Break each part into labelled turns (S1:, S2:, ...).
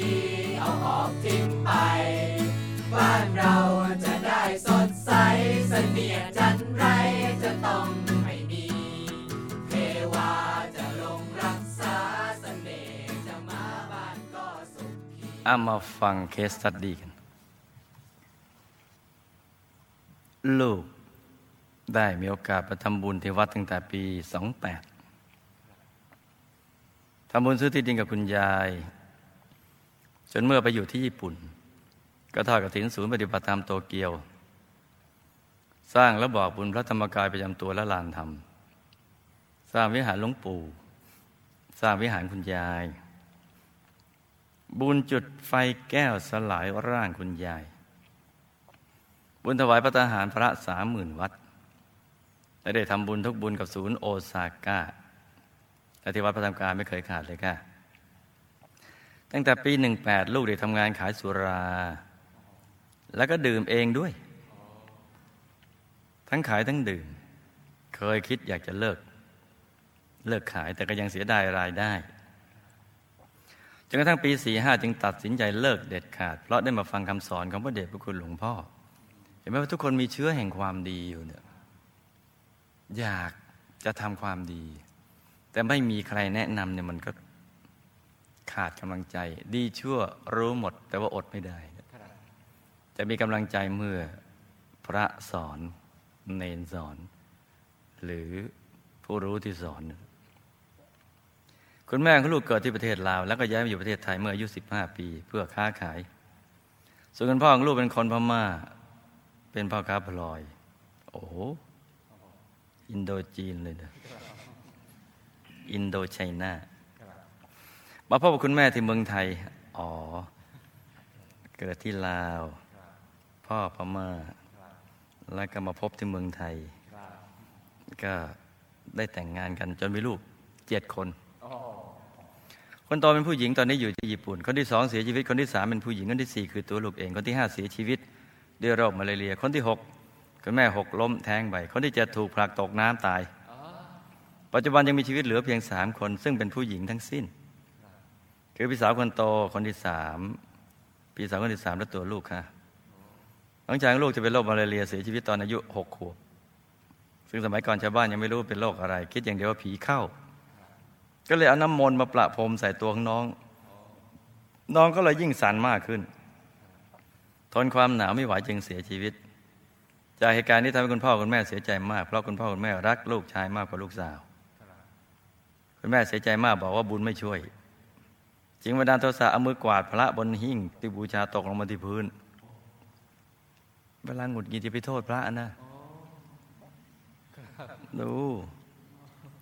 S1: ดี เอาออกทิ้งไป บ้านเราจะได้สดใสเสนียจันไรจะต้องไม่มี เทวาจะลงรักษาเสน่ห์จะมาบ้านก็สุขี
S2: เอามาฟังเคสตัดดีกัน ลูกได้มีโอกาสไปทำบุญที่วัดตั้งแต่ปี 28ทำบุญซื้อที่ดินกับคุณยาย จนเมื่อไปอยู่ที่ญี่ปุ่น ก็ทอดกระถินศูนย์ปฏิบัติธรรมโตเกียว สร้างและบอกบุญพระธรรมกายประจำตัวและลานธรรม สร้างวิหารหลวงปู่ สร้างวิหารคุณยาย บุญจุดไฟแก้วสลายร่างคุณยาย บุญถวายพระทหารพระสามหมื่นวัดและได้ทำบุญทุกบุญกับศูนย์โอซาก้าและที่วัดพระธรรมกายไม่เคยขาดเลยค่ะ ตั้งแต่ปีหนึ่งแปดลูกได้ทำงานขายสุรา แล้วก็ดื่มเองด้วย ทั้งขายทั้งดื่ม เคยคิดอยากจะเลิก เลิกขายแต่ก็ยังเสียดายรายได้จนกระทั่งปีสี่ห้าจึงตัดสินใจเลิกเด็ดขาด เพราะได้มาฟังคำสอนของพระเดชพระคุณหลวงพ่อ เห็นไหมว่าทุกคนมีเชื้อแห่งความดีอยู่เนี่ยอยากจะทำความดี แต่ไม่มีใครแนะนำเนี่ยมันก็ ขาดกำลังใจ ดีชั่วรู้หมด แต่ว่าอดไม่ได้ จะมีกำลังใจเมื่อพระสอน เนนสอน หรือผู้รู้ที่สอน คุณแม่ของลูกเกิดที่ประเทศลาว แล้วก็ย้ายมาอยู่ประเทศไทยเมื่ออายุ 15 ปี เพื่อค้าขาย ส่วนคุณพ่อของลูกเป็นคนพม่า เป็นพ่อค้าพลอย โอ้อินโดจีนเลยนะอินโดไชน่า มาพบกับคุณแม่ที่เมืองไทย อ๋อ เกิดที่ลาว พ่อพม่า แล้วก็มาพบที่เมืองไทย ก็ได้แต่งงานกันจนมีลูกเจ็ดคน คนโตเป็นผู้หญิงตอนนี้อยู่ที่ญี่ปุ่น คนที่สองเสียชีวิต คนที่สามเป็นผู้หญิง คนที่สี่คือตัวลูกเอง คนที่ห้าเสียชีวิตด้วยโรคมาลาเรีย คนที่หกคุณแม่หกล้มแท้งไป คนที่เจ็ดถูกผลักตกน้ำตาย ปัจจุบันยังมีชีวิตเหลือเพียงสามคน ซึ่งเป็นผู้หญิงทั้งสิ้น คือพี่สาวคนโตคนที่สามพี่สาวคนที่สามและตัวลูกค่ะหลังจากลูกจะเป็นโรคมาลาเรียเสียชีวิตตอนอายุหกขวบ ซึ่งสมัยก่อนชาวบ้านยังไม่รู้เป็นโรคอะไร คิดอย่างเดียวว่าผีเข้า ก็เลยเอาน้ำมนต์มาประพรมใส่ตัวของน้อง น้องก็เลยยิ่งสั่นมากขึ้น ทนความหนาวไม่ไหวจึงเสียชีวิต จากเหตุการณ์นี้ทำให้คุณพ่อคุณแม่เสียใจมากเพราะคุณพ่อคุณแม่รักลูกชายมากกว่าลูกสาว คุณแม่เสียใจมากบอกว่าบุญไม่ช่วย จึงบันดาลโทสะเอามือกวาดพระบนหิ้งที่บูชาตกลงมาที่พื้น เวลาหงุดหงิดจะไปโทษพระนะดู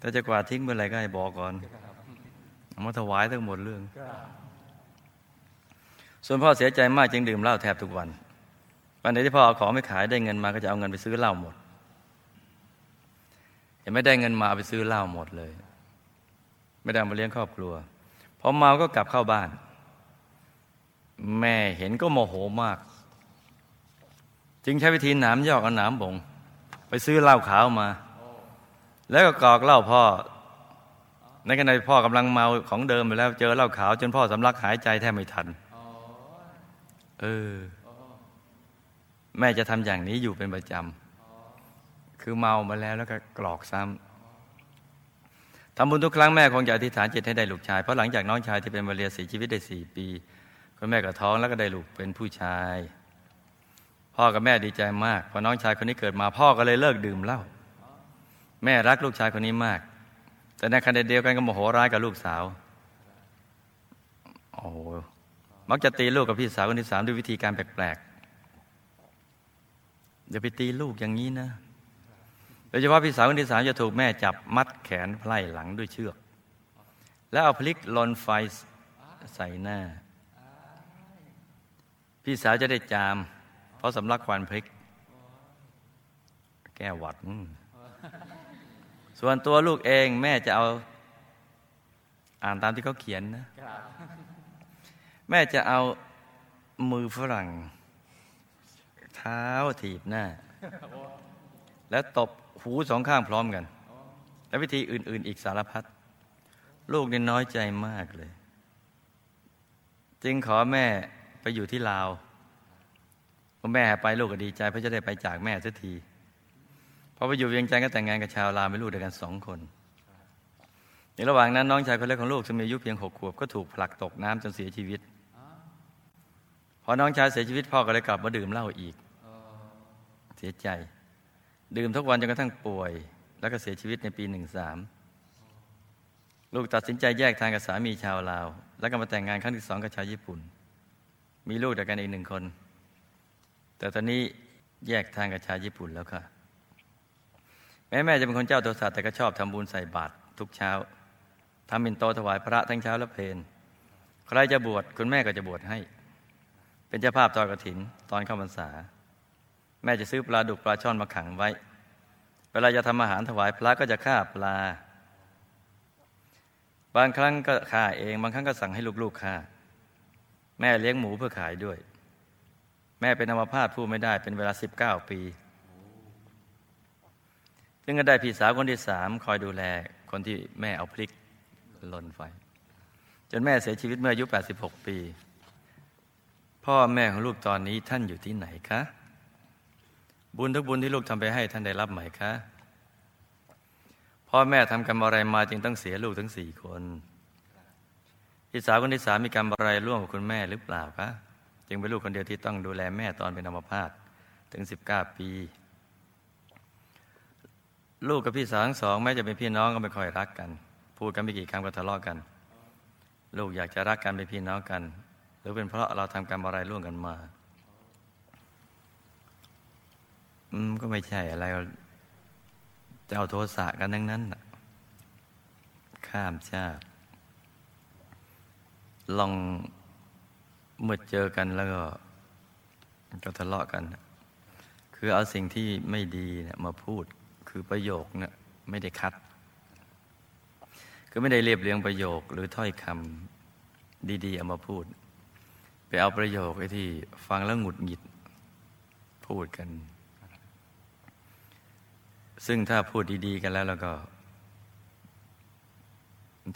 S2: ถ้าจะกวาดทิ้งเมื่อไหร่ก็ให้บอกก่อนเอามาถวายทั้งหมดเรื่อง ส่วนพ่อเสียใจมากจึงดื่มเหล้าแทบทุกวัน วันไหนที่พ่อเอาของไม่ขายได้เงินมาก็จะเอาเงินไปซื้อเหล้าหมดยังไม่ได้เงินมาเอาไปซื้อเหล้าหมดเลย ไม่ได้มาเลี้ยงครอบครัว อเมาก็กลับเข้าบ้าน แม่เห็นก็โมโหมาก จึงใช้วิธีหนามยอกเอาหนามบง ไปซื้อเหล้าขาวมา แล้วก็กอกเหล้าพ่อ ในขณะที่พ่อกำลังเมาของเดิมไปแล้ว เจอเหล้าขาว จนพ่อสำลักหายใจแทบไม่ทันเออ แม่จะทำอย่างนี้อยู่เป็นประจำคือเมามาแล้วแล้วก็กรอกซ้ำ ทำบุญทุกครั้งแม่คงจะอธิษฐานจิตให้ได้ลูกชาย เพราะหลังจากน้องชายที่เป็นมาเรียเสียชีวิตได้สี่ปีคุณแม่ก็ท้องแล้วก็ได้ลูกเป็นผู้ชาย พ่อกับแม่ดีใจมากพอน้องชายคนนี้เกิดมาพ่อก็เลยเลิกดื่มเหล้าแม่รักลูกชายคนนี้มาก แต่ในขณะเดียวกันก็โมโหร้ายกับลูกสาวโอ้มักจะตีลูกกับพี่สาวคนที่สามด้วยวิธีการแปลกๆอย่าไปตีลูกอย่างนี้นะ ดยเฉพาะพี่สาวคนที่สามจะถูกแม่จับมัดแขนไพล่หลังด้วยเชือก แล้วเอาพลิกลนไฟใส่หน้า พี่สาวจะได้จาม เพราะสำลักควันพริก แก้หวัด ส่วนตัวลูกเองแม่จะเอา อ่านตามที่เขาเขียนนะ แม่จะเอามือฝรั่ง เท้าถีบหน้า แล้วตบ หูสองข้างพร้อมกัน และวิธีอื่น ๆ อีกสารพัดลูกนี่น้อยใจมากเลย จึงขอแม่ไปอยู่ที่ลาวพอแม่ไปลูกก็ดีใจ เพราะจะได้ไปจากแม่สักทีพอไปอยู่เวียงจันทร์ก็แต่งงานกับชาวลาวไม่ลูกเดียวกันสองคนในระหว่างนั้นน้องชายคนเล็กของลูกซึ่งมีอายุเพียงหกขวบก็ถูกผลักตกน้ำจนเสียชีวิตพอน้องชายเสียชีวิตพ่อก็เลยกลับมาดื่มเหล้าอีก เสียใจ ดื่มทุกวันจนกระทั่งป่วย แล้วก็เสียชีวิตในปีหนึ่งสามลูกตัดสินใจแยกทางกับสามีชาวลาว แล้วก็มาแต่งงานครั้งที่สองกับชาวญี่ปุ่น มีลูกเดียกันอีกหนึ่งคน แต่ตอนนี้แยกทางกับชาวญี่ปุ่นแล้วค่ะ แม่แม่จะเป็นคนเจ้าตัวสัตว์แต่ก็ชอบทำบุญใส่บาตรทุกเช้าทำเป็นโตถวายพระทั้งเช้าและเพลนใครจะบวชคุณแม่ก็จะบวชให้ เป็นเจ้าภาพตอนกระถินตอนเข้าพรรษา แม่จะซื้อปลาดุกปลาช่อนมาขังไว้ เวลาจะทำอาหารถวายพระก็จะฆ่าปลา บางครั้งก็ฆ่าเอง บางครั้งก็สั่งให้ลูกๆฆ่า แม่เลี้ยงหมูเพื่อขายด้วย แม่เป็นอัมพาตพูดไม่ได้เป็นเวลาสิบเก้าปี จึงก็ได้พี่สาวคนที่สามคอยดูแลคนที่แม่เอาพลิกลนไฟ จนแม่เสียชีวิตเมื่ออายุ 86 ปี พ่อแม่ของลูกตอนนี้ท่านอยู่ที่ไหนคะ บุญทุกบุญที่ลูกทำไปให้ท่านได้รับไหมคะพ่อแม่ทำกรรมอะไรมาจึงต้องเสียลูกทั้งสี่คนพี่สาวคนที่สามมีกรรมอะไรร่วมกับคุณแม่หรือเปล่าคะจึงเป็นลูกคนเดียวที่ต้องดูแลแม่ตอนเป็นอัมพาตถึง19ปี ลูกกับพี่สาวทั้งสองแม้จะเป็นพี่น้องก็ไม่ค่อยรักกัน พูดกันไม่กี่คำก็ทะเลาะกัน ลูกอยากจะรักกันเป็นพี่น้องกัน หรือเป็นเพราะเราทำกรรมอะไรร่วมกันมา อืม ก็ไม่ใช่อะไรจะเอาโทสะกันทั้งนั้นข้ามชาติ ลองเมื่อเจอกันแล้วก็ก็ทะเลาะกัน คือเอาสิ่งที่ไม่ดีเนี่ยมาพูดคือประโยคเนี่ยไม่ได้คัด คือไม่ได้เรียบเรียงประโยคหรือถ้อยคำดีๆเอามาพูด ไปเอาประโยคไอ้ที่ฟังแล้วหงุดหงิดพูดกัน ซึ่งถ้าพูดดี ๆ กันแล้วแล้วก็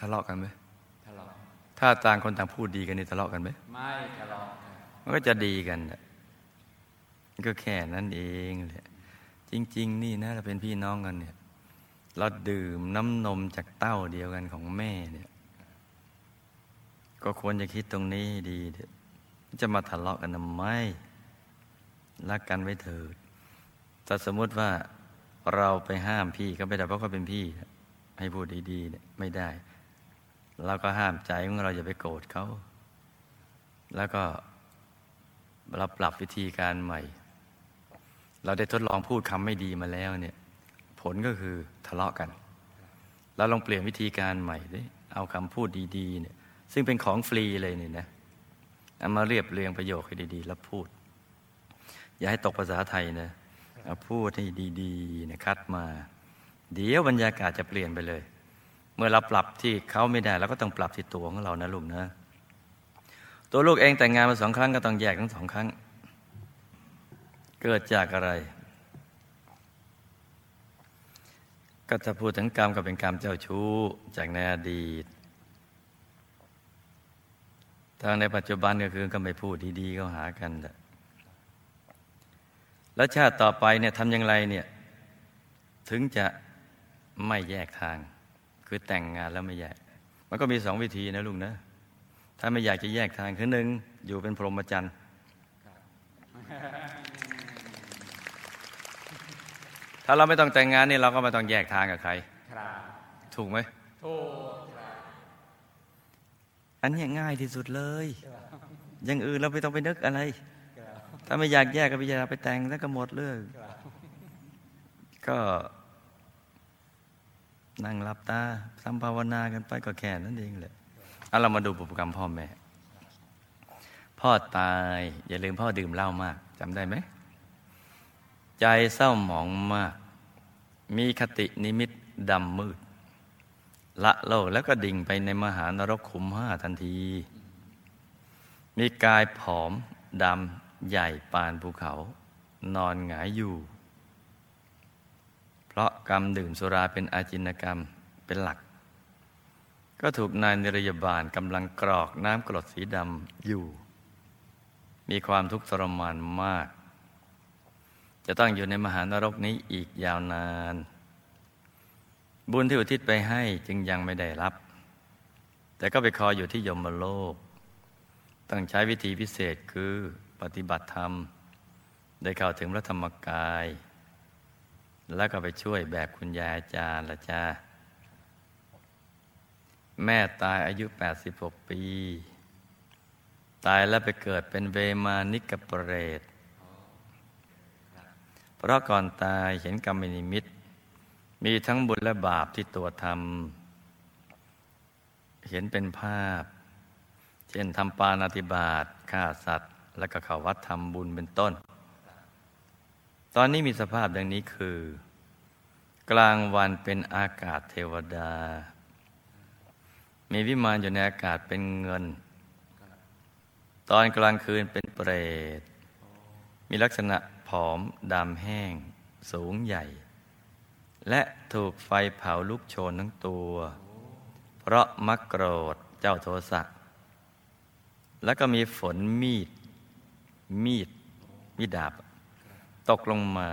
S2: ทะเลาะกันไหมทะเลาะถ้าต่างคนต่างพูดดีกันนี่ทะเลาะกันไหม
S1: ไม่ทะเลาะ
S2: มันก็จะดีกันก็แค่นั้นเองแหละจริง ๆ นี่นะเราเป็นพี่น้องกันเนี่ย เราดื่มน้ำนมจากเต้าเดียวกันของแม่เนี่ย ก็ควรจะคิดตรงนี้ดีจะมาทะเลาะกันทำไมรักกันไว้เถิดแต่สมมุติว่า เราไปห้ามพี่ก็ไม่ได้เพราะเขาเป็นพี่ ให้พูดดีๆเนี่ยไม่ได้เราก็ห้ามใจของเราอย่าไปโกรธเขา แล้วก็เราปรับวิธีการใหม่ เราได้ทดลองพูดคำไม่ดีมาแล้วเนี่ย ผลก็คือทะเลาะกัน เราลองเปลี่ยนวิธีการใหม่ดิเอาคำพูดดีๆเนี่ย ซึ่งเป็นของฟรีเลยเนี่ยนะเอามาเรียบเรียงประโยคให้ดีๆ แล้วพูด อย่าให้ตกภาษาไทยนะ พูดให้ดีๆนะคัดมา เดี๋ยวบรรยากาศจะเปลี่ยนไปเลย เมื่อเราปรับที่เขาไม่ได้เราก็ต้องปรับที่ตัวของเรานะลูกนะ ตัวลูกเองแต่งงานมาสองครั้งก็ต้องแยกทั้งสองครั้ง เกิดจากอะไร ก็จะพูดถึงกรรมก็เป็นกรรมเจ้าชู้จากในอดีตทางในปัจจุบันก็คือก็ไม่พูดดีๆก็หากันแหล้ วชาติต่อไปเนี่ยทำอย่างไรเนี่ย ถึงจะไม่แยกทาง คือแต่งงานแล้วไม่แยก มันก็มีสองวิธีนะลุงนะ ถ้าไม่อยากจะแยกทางคือหนึ่งอยู่เป็นพรหมจรรย์ถ้าเราไม่ต้องแต่งงานนี่เราก็ไม่ต้องแยกทางกับใครถูกไหมถูกอันนี้ง่ายที่สุดเลย อย่างอื่นเราไม่ต้องไปนึกอะไร ถ้าไม่อยากแยกก็ไปอยาไปแต่งแล้วก็หมดเรื่องก็นั่งหลับตาทำภาวนากันไปก็แค่นั้นเองแหละเอาเรามาดูบุพกรรมพ่อแม่ พ่อตาย อย่าลืมพ่อดื่มเหล้ามากจำได้ไหม ใจเศร้าหมองมาก มีคตินิมิตดำมืด ละโลกแล้วก็ดิ่งไปในมหานรกขุมห้าทันที มีกายผอมดำ ใหญ่ปานภูเขา นอนหงายอยู่ เพราะกรรมดื่มสุราเป็นอาจินกรรมเป็นหลัก ก็ถูกนายนิรยาบาลกำลังกรอกน้ำกรดสีดำอยู่ มีความทุกข์ทรมานมาก จะต้องอยู่ในมหานรกนี้อีกยาวนาน บุญที่อุทิศไปให้จึงยังไม่ได้รับ แต่ก็ไปคอยอยู่ที่ยมโลก ต้องใช้วิธีพิเศษคือ ปฏิบัติธรรม ได้เข้าถึงพระธรรมกาย แล้วก็ไปช่วยแบบคุณยายอาจารย์ละจ้าแม่ตายอายุ 86 ปี ตายแล้วไปเกิดเป็นเวมานิกเปรตเพราะก่อนตายเห็นกรรมนิมิต มีทั้งบุญและบาปที่ตัวทำเห็นเป็นภาพ เช่นทำปานาติบาตฆ่าสัตว์ และก็เข้าวัดทำบุญเป็นต้น ตอนนี้มีสภาพดังนี้คือ กลางวันเป็นอากาศเทวดา มีวิมานอยู่ในอากาศเป็นเงิน ตอนกลางคืนเป็นเปรต มีลักษณะผอมดำแห้ง สูงใหญ่ และถูกไฟเผาลุกโชนทั้งตัว เพราะมักโกรธเจ้าโทสะแล้วก็มีฝนมีด มีด มีดาบ ตกลงมา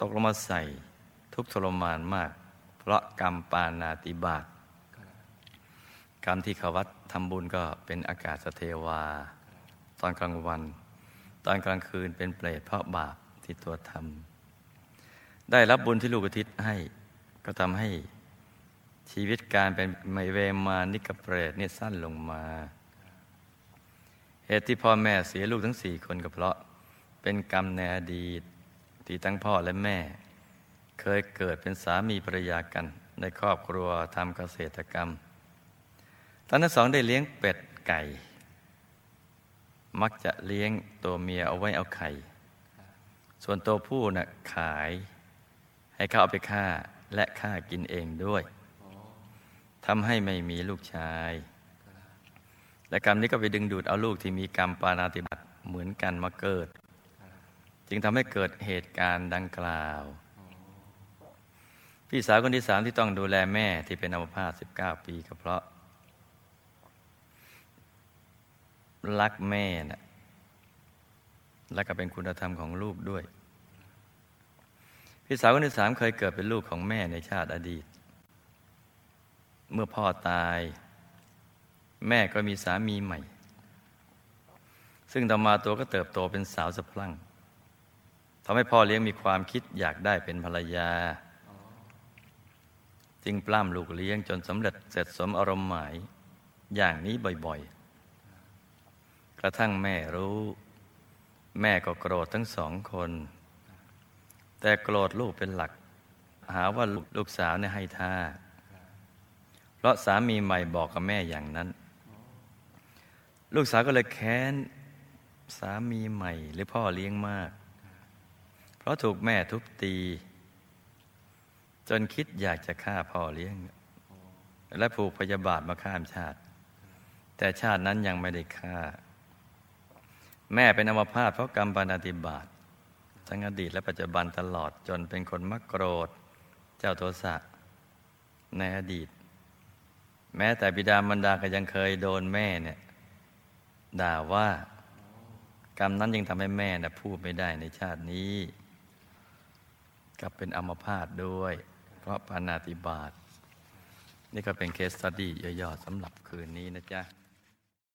S2: ตกลงมาใส่ ทุกทรมานมาก เพราะกรรมปานาติบาตกรรมที่ขวัดทำบุญก็เป็นอากาศสเทวา ตอนกลางวัน ตอนกลางคืนเป็นเปรตเพราะบาปที่ตัวทำได้รับบุญที่ลูกอุทิศให้ ก็ทำให้ชีวิตการเป็นไมเวมานิกเปรตนี่สั้นลงมา เหตุที่พ่อแม่เสียลูกทั้งสี่คนก็เพราะ เป็นกรรมในอดีตที่ทั้งพ่อและแม่ เคยเกิดเป็นสามีภรรยากันในครอบครัวทำเกษตรกรรมท่านทั้งสองได้เลี้ยงเป็ดไก่ มักจะเลี้ยงตัวเมียเอาไว้เอาไข่ ส่วนตัวผู้นะ่ะขาย ให้เขาเอาไปฆ่าและฆ่ากินเองด้วยทำให้ไม่มีลูกชาย และกรรมนี้ก็ไปดึงดูดเอาลูกที่มีกรรมปานาติบัติเหมือนกันมาเกิด จึงทำให้เกิดเหตุการณ์ดังกล่าว พี่สาวคนที่สามที่ต้องดูแลแม่ที่เป็นอัมพาต19 ปีก็เพราะ รักแม่นะและก็เป็นคุณธรรมของลูกด้วย พี่สาวคนที่สามเคยเกิดเป็นลูกของแม่ในชาติอดีต เมื่อพ่อตาย แม่ก็มีสามีใหม่ ซึ่งต่อมาตัวก็เติบโตเป็นสาวสะพรั่งทำให้พ่อเลี้ยงมีความคิดอยากได้เป็นภรรยา จึงปล้ำลูกเลี้ยงจนสำเร็จเสร็จสมอารมณ์หมาย อย่างนี้บ่อยๆ กระทั่งแม่รู้ แม่ก็โกรธทั้งสองคน แต่โกรธลูกเป็นหลัก หาว่าลูกสาวเนี่ยให้ท่า เพราะสามีใหม่บอกกับแม่อย่างนั้น ลูกสาวก็เลยแค้นสามีใหม่ หรือพ่อเลี้ยงมาก เพราะถูกแม่ทุบตี จนคิดอยากจะฆ่าพ่อเลี้ยง และผูกพยาบาทมาข้ามชาติ แต่ชาตินั้นยังไม่ได้ฆ่า แม่เป็นอัมพาตเพราะกรรมปานาติบาตทั้งอดีตและปัจจุบันตลอดจนเป็นคนมักโกรธ เจ้าโทสะในอดีต แม้แต่บิดามารดาก็ยังเคยโดนแม่เนี่ย ด่าว่า กรรมนั้นยังทำให้แม่นะพูดไม่ได้ในชาตินี้กับเป็นอัมพาตด้วย เพราะปานาติบาตนี่ก็เป็นเคสสตดี้ย่อๆสำหรับคืนนี้นะจ๊ะ